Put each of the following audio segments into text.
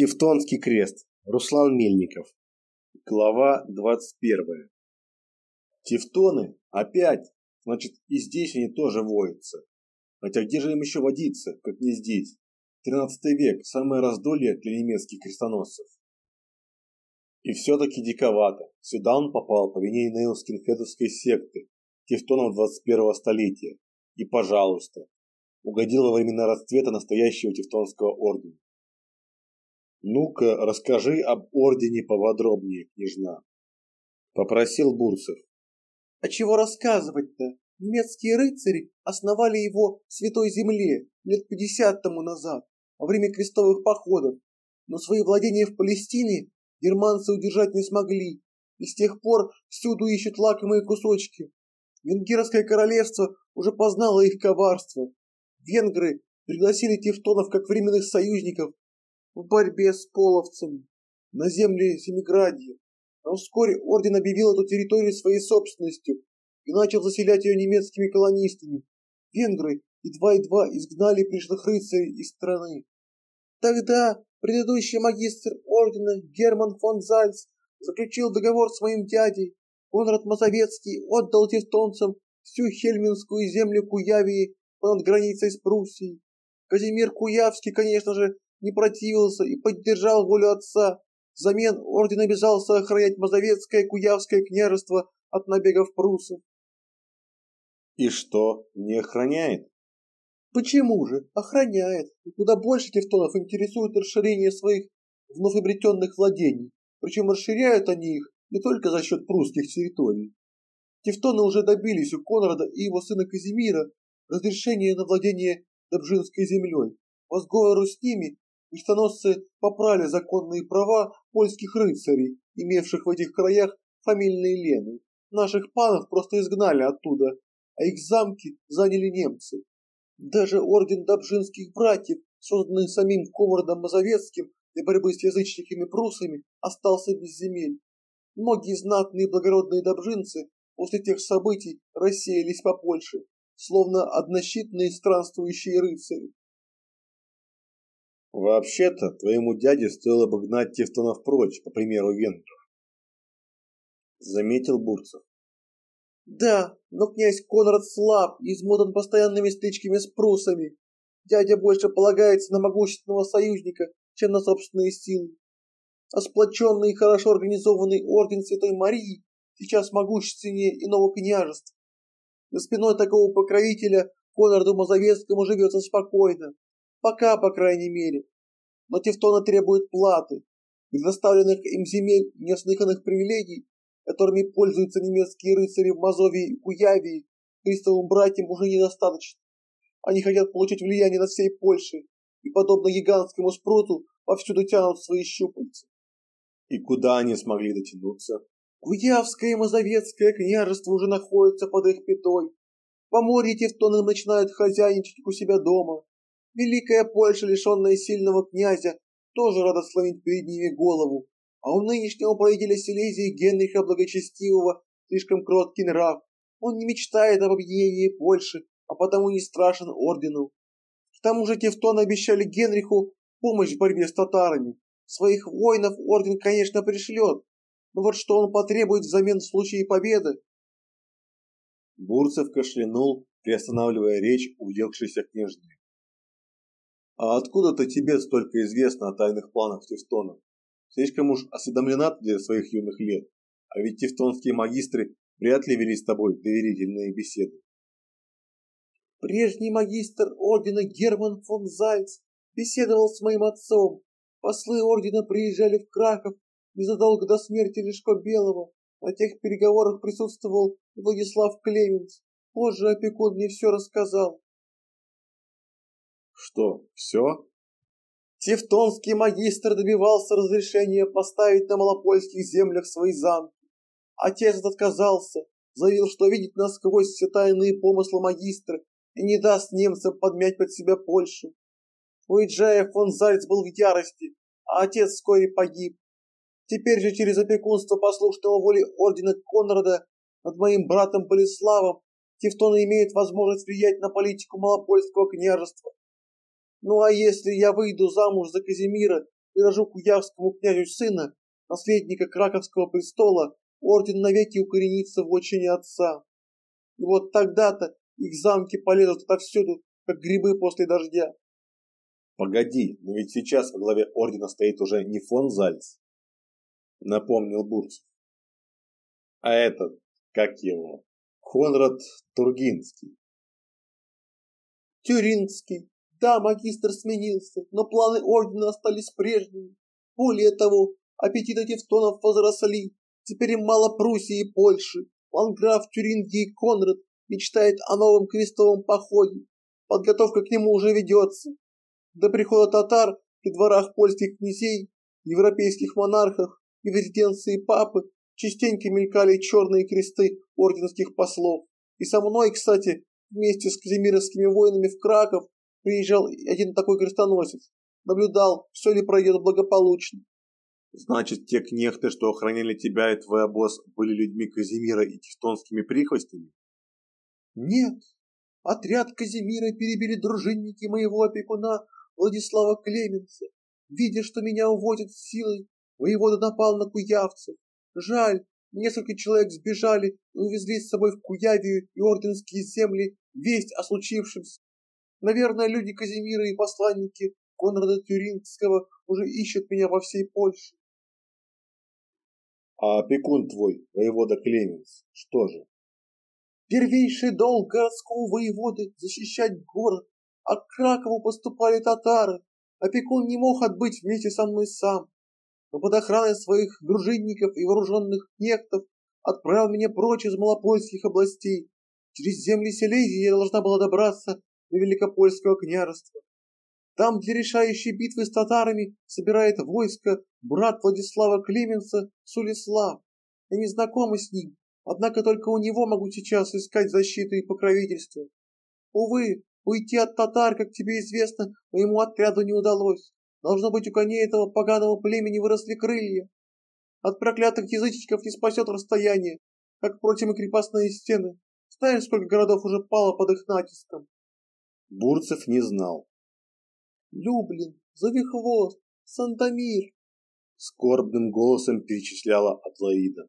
Тевтонский крест. Руслан Мельников. Глава 21. Тевтоны? Опять? Значит, и здесь они тоже воются. Хотя где же им еще водиться, как не здесь? 13 век, самое раздолье для немецких крестоносцев. И все-таки диковато. Сюда он попал по вине нейлскинхедовской секты, тевтонов 21 столетия. И, пожалуйста, угодил во времена расцвета настоящего тевтонского ордена. «Ну-ка, расскажи об ордене поподробнее, княжна», — попросил Бурцев. «А чего рассказывать-то? Немецкие рыцари основали его в Святой Земле лет пятьдесят тому назад, во время крестовых походов, но свои владения в Палестине германцы удержать не смогли, и с тех пор всюду ищут лакомые кусочки. Венгерское королевство уже познало их коварство. Венгры пригласили тевтонов как временных союзников в борьбе с половцами на земле Семиградья. Но вскоре орден объявил эту территорию своей собственностью и начал заселять ее немецкими колонистами. Венгры едва-едва изгнали пришлых рыцарей из страны. Тогда предыдущий магистр ордена Герман фон Зальц заключил договор с моим дядей. Конрад Мазовецкий отдал тевтонцам всю хельминскую землю Куявии понад границей с Пруссией. Казимир Куявский, конечно же, не противился и поддержал волю отца. Взамен орден обязался охранять Мазовецкое Куявское княжество от набегов прусов. И что, не охраняет? Почему же? Охраняет. И куда больше тевтонов интересует расширение своих вновь обретенных владений. Причем расширяют они их не только за счет прусских территорий. Тевтоны уже добились у Конрада и его сына Казимира разрешения на владение Добжинской землей. По сговору с ними Крестоносцы попрали законные права польских рыцарей, имевших в этих краях фамильные лены. Наших панов просто изгнали оттуда, а их замки заняли немцы. Даже орден Добжинских братьев, созданный самим Комардом Мазовецким для борьбы с язычниками прусами, остался без земель. Многие знатные благородные добжинцы после тех событий рассеялись по Польше, словно однощитные странствующие рыцари. Вообще-то, твоему дяде стоило бы гнать Тевтонов прочь, по примеру венгров. Заметил Бурцев. Да, но князь Конрад слаб и измотан постоянными стычками с прусами. Дядя больше полагается на могущественного союзника, чем на собственные силы. А сплоченный и хорошо организованный орден Святой Марии сейчас могущественнее иного княжества. За спиной такого покровителя Конраду Мазовецкому живется спокойно, Пока, по крайней мере. Но Тевтоны требуют платы. Предоставленных им земель неслыханных привилегий, которыми пользуются немецкие рыцари в Мазовии и Куявии, Христовым братьям уже недостаточно. Они хотят получить влияние над всей Польшей и, подобно гигантскому спруту, повсюду тянут свои щупальца. И куда они смогли дотянуться? Куявское и Мазовецкое княжество уже находятся под их пятой. По морю тевтоны начинают хозяйничать у себя дома. Великая Польша, лишенная сильного князя, тоже рада сломить перед ними голову, а у нынешнего правителя Силезии Генриха Благочестивого слишком кроткий нрав. Он не мечтает об объединении Польши, а потому не страшен ордену. К тому же Тевтоны обещали Генриху помощь в борьбе с татарами. Своих воинов орден, конечно, пришлет, но вот что он потребует взамен в случае победы? Бурцев кашлянул, приостанавливая речь увлекшейся княжны. А откуда-то тебе столько известно о тайных планах Тевтона? Слишком уж осведомлена ты для своих юных лет, а ведь тевтонские магистры вряд ли вели с тобой доверительные беседы. Прежний магистр ордена Герман фон Зальц беседовал с моим отцом. Послы ордена приезжали в Краков незадолго до смерти Лешко Белого. На тех переговорах присутствовал Владислав Клеменц. Позже опекун мне все рассказал. Что, все? Тевтонский магистр добивался разрешения поставить на малопольских землях свои замки. Отец отказался, заявил, что видит насквозь все тайные помыслы магистра и не даст немцам подмять под себя Польшу. Уиджая фон Зальц был в ярости, а отец вскоре погиб. Теперь же через опекунство послушного воли ордена Конрада над моим братом Болеславом Тевтоны имеют возможность влиять на политику малопольского княжества ну а если я выйду замуж за Казимира и рожу куявскому князю сына, наследника Краковского престола, орден навеки укоренится в отчине отца. И вот тогда-то их замки полезут отовсюду, как грибы после дождя. Погоди, но ведь сейчас во главе ордена стоит уже не фон Зальц, напомнил Бурцев. А этот, как его, Конрад Тургинский. Тюринский. Да, магистр сменился, но планы ордена остались прежними. Более того, аппетиты тевтонов возросли. Теперь им мало Пруссии и Польши. Ланграф Тюрингий Конрад мечтает о новом крестовом походе. Подготовка к нему уже ведется. До прихода татар при дворах польских князей, европейских монархах и в резиденции папы частенько мелькали черные кресты орденских послов. И со мной, кстати, вместе с казимировскими воинами в Краков приезжал один такой крестоносец. Наблюдал, все ли пройдет благополучно. Значит, те кнехты, что охраняли тебя и твой обоз, были людьми Казимира и тевтонскими прихвостями? Нет. Отряд Казимира перебили дружинники моего опекуна Владислава Клеменца. Видя, что меня уводят силой, воевода напал на куявцев. Жаль, несколько человек сбежали и увезли с собой в Куявию и Орденские земли весть о случившемся. Наверное, люди Казимира и посланники Конрада Тюрингского уже ищут меня во всей Польше. А опекун твой, воевода Клеменс, что же? Первейший долг городского воеводы — защищать город, а к Кракову поступали татары. Опекун не мог отбыть вместе со мной сам, но под охраной своих дружинников и вооруженных нектов отправил меня прочь из малопольских областей. Через земли Силезии я должна была добраться до Великопольского княжества. Там для решающей битвы с татарами собирает войско брат Владислава Клеменса Сулислав. Я не знакома с ним, однако только у него могу сейчас искать защиту и покровительство. Увы, уйти от татар, как тебе известно, моему отряду не удалось. Должно быть, у коней этого поганого племени выросли крылья. От проклятых язычников не спасет расстояние, как, впрочем, и крепостные стены. Знаешь, сколько городов уже пало под их натиском? Бурцев не знал. Люблин, Завихвост, Сантомир. Скорбным голосом перечисляла Атлаида.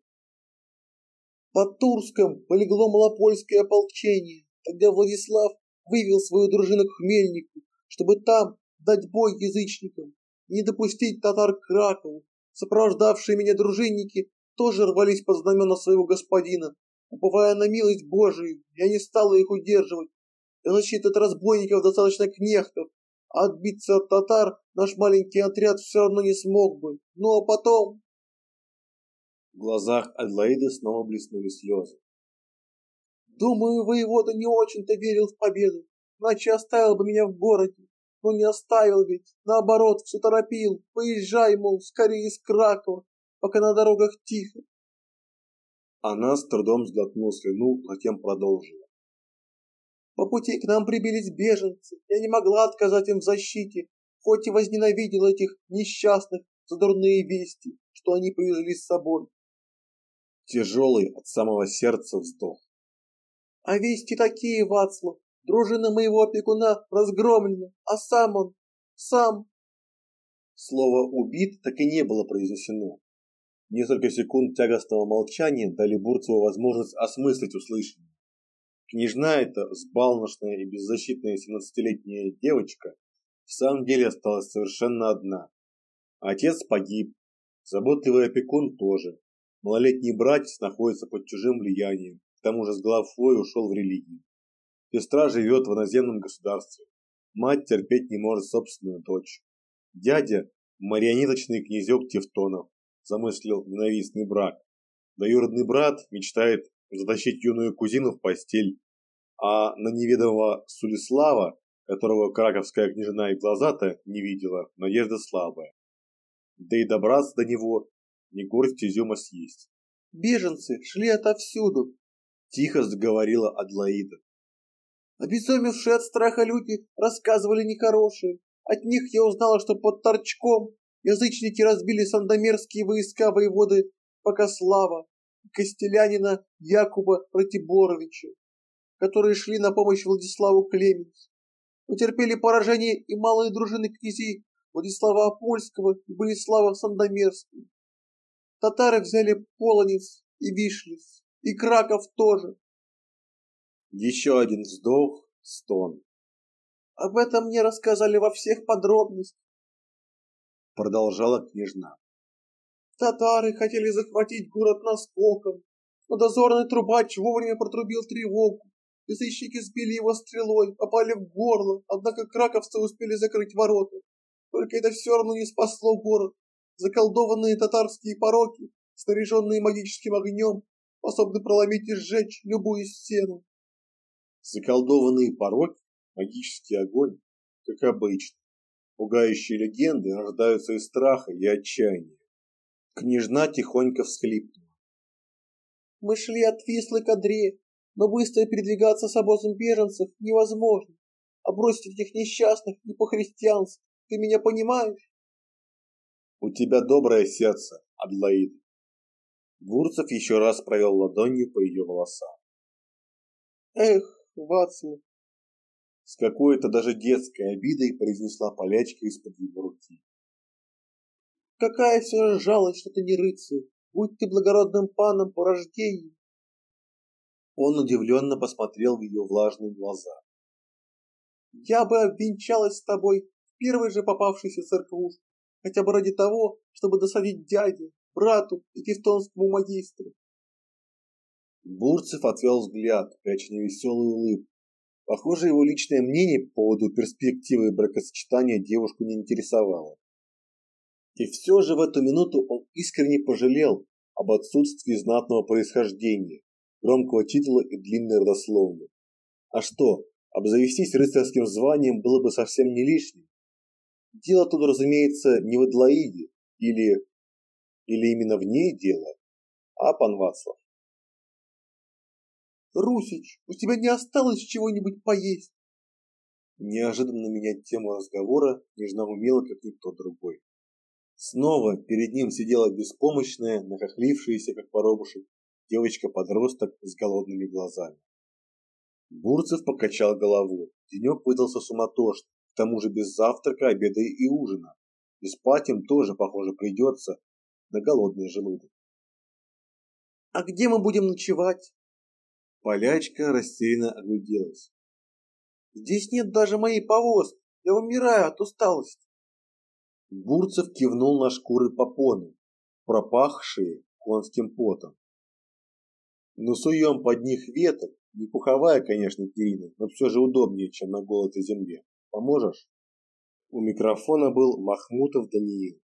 Под Турском полегло малопольское ополчение. Тогда Владислав вывел свою дружину к Хмельнику, чтобы там дать бой язычникам, не допустить татар к Кракову. Сопровождавшие меня дружинники тоже рвались под знамена своего господина. Уповая на милость Божию, я не стала их удерживать. Защиты от разбойников достаточно кнехтов, отбиться от татар наш маленький отряд все равно не смог бы. Ну а потом... В глазах Адлоиды снова блеснули слезы. Думаю, воевода не очень-то верил в победу, иначе оставил бы меня в городе. Но не оставил ведь, наоборот, все торопил. Поезжай, мол, скорее из Кракова, пока на дорогах тихо. Она с трудом сглотнула слюну, затем продолжила. По пути к нам прибились беженцы. Я не могла отказать им в защите, хоть и возненавидела этих несчастных за дурные вести, что они привезли с собой. Тяжелый от самого сердца вздох. А вести такие, Вацлав. Дружина моего опекуна разгромлена, а сам он, сам... Слово «убит» так и не было произнесено. Несколько секунд тягостного молчания дали Бурцеву возможность осмыслить услышанное. Княжна эта, взбалмошная и беззащитная семнадцатилетняя девочка, в самом деле осталась совершенно одна. Отец погиб, заботливый опекун тоже. Малолетний братец находится под чужим влиянием, к тому же с главой ушел в религию. Сестра живет в иноземном государстве. Мать терпеть не может собственную дочь. Дядя – марионеточный князек Тевтонов, замыслил ненавистный брак. Двоюродный брат мечтает затащить юную кузину в постель, а на неведомого Сулислава, которого краковская княжна и глаза-то не видела, надежда слабая. Да и добраться до него не горсть изюма съесть. «Беженцы шли отовсюду», – тихо заговорила Адлоида. Обезумевшие от страха люди рассказывали нехорошее. От них я узнала, что под Торчком язычники разбили сандомерские войска воеводы Покослава Костелянина Якуба Ратиборовича, которые шли на помощь Владиславу Клеменцу. Утерпели поражение и малые дружины князей Владислава Апольского и Болеслава Сандомирского. Татары взяли Полонец и Вишлиц, и Краков тоже. Еще один вздох, стон. Об этом мне рассказали во всех подробностях. Продолжала княжна. Татары хотели захватить город наскоком, но дозорный трубач вовремя протрубил тревогу. Язычники сбили его стрелой, попали в горло, однако краковцы успели закрыть ворота. Только это все равно не спасло город. Заколдованные татарские пороки, снаряженные магическим огнем, способны проломить и сжечь любую стену. Заколдованные пороки, магический огонь, как обычно. Пугающие легенды рождаются из страха и отчаяния. Княжна тихонько всхлипнула. Мы шли от Вислы к Адре, но быстро передвигаться с обозом беженцев невозможно. А бросить этих несчастных не по-христиански. Ты меня понимаешь? У тебя доброе сердце, Адлаид. Бурцев еще раз провел ладонью по ее волосам. Эх, Вацлав. С какой-то даже детской обидой произнесла полячка из-под его руки. Какая все же жалость, что ты не рыцарь. Будь ты благородным паном по рождению. Он удивленно посмотрел в ее влажные глаза. Я бы обвенчалась с тобой в первой же попавшейся церквушке, хотя бы ради того, чтобы досадить дяде, брату и тевтонскому магистру. Бурцев отвел взгляд, пряча невеселую улыбку. Похоже, его личное мнение по поводу перспективы бракосочетания девушку не интересовало. И все же в эту минуту он искренне пожалел об отсутствии знатного происхождения, громкого титула и длинной родословной. А что, обзавестись рыцарским званием было бы совсем не лишним. Дело тут, разумеется, не в Адлоиде или... или именно в ней дело, а пан Вацлав. Русич, у тебя не осталось чего-нибудь поесть? Неожиданно менять тему разговора нежно умела, как никто другой. Снова перед ним сидела беспомощная, нахохлившаяся, как воробушек, девочка-подросток с голодными глазами. Бурцев покачал головой. Денек выдался суматошный, к тому же без завтрака, обеда и ужина. И спать им тоже, похоже, придется на голодный желудок. «А где мы будем ночевать?» Полячка растерянно огляделась. «Здесь нет даже моей повозки. Я умираю от усталости». Бурцев кивнул на шкуры попоны, пропахшие конским потом. Но суем под них веток, не пуховая, конечно, перина, но все же удобнее, чем на голой земле. Поможешь? У микрофона был Махмутов Даниил.